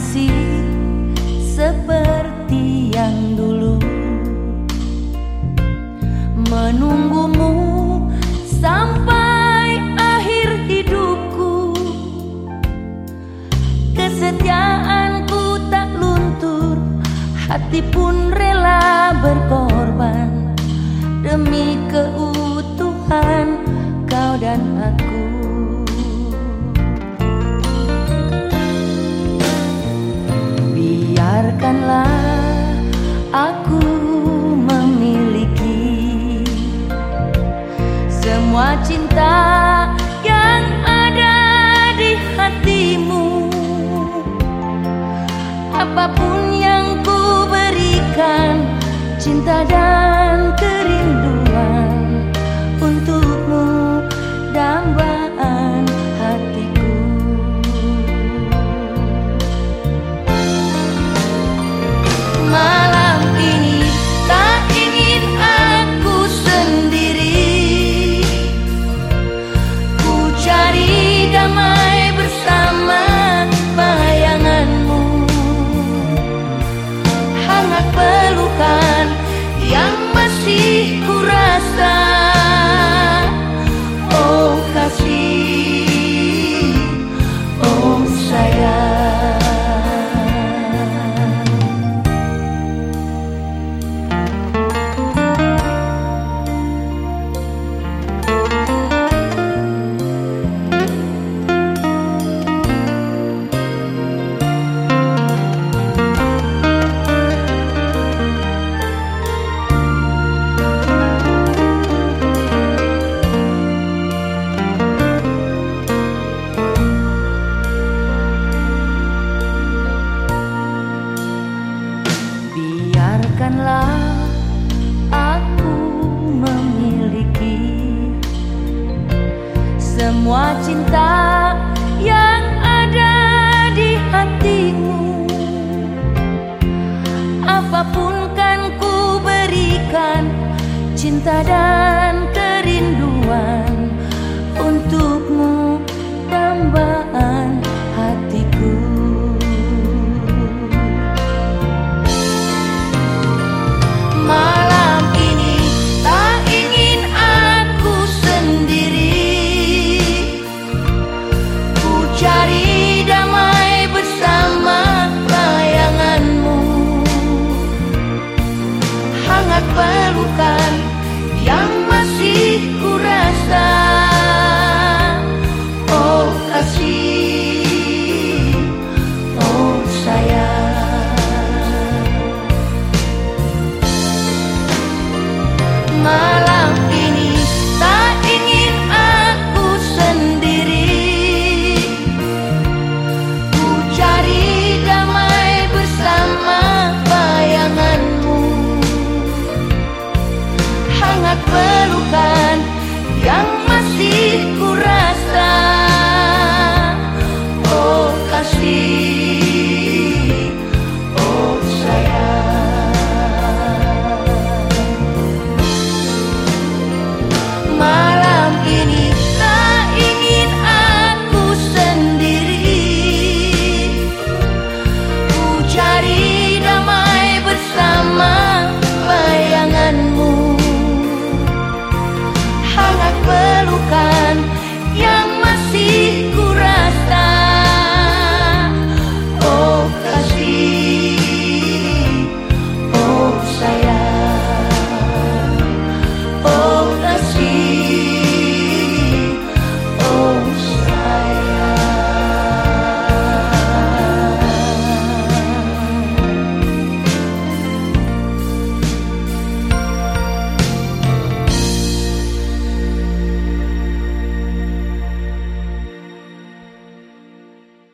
masih seperti yang dulu. Menunggumu sampai akhir hidupku. Kesetiaanku tak luntur hati pun rela berkorban. Demi keutuhan kau dan aku. semua cinta yang ada di hatimu. Apa pun yang ku berikan cinta dan buat pelukan yang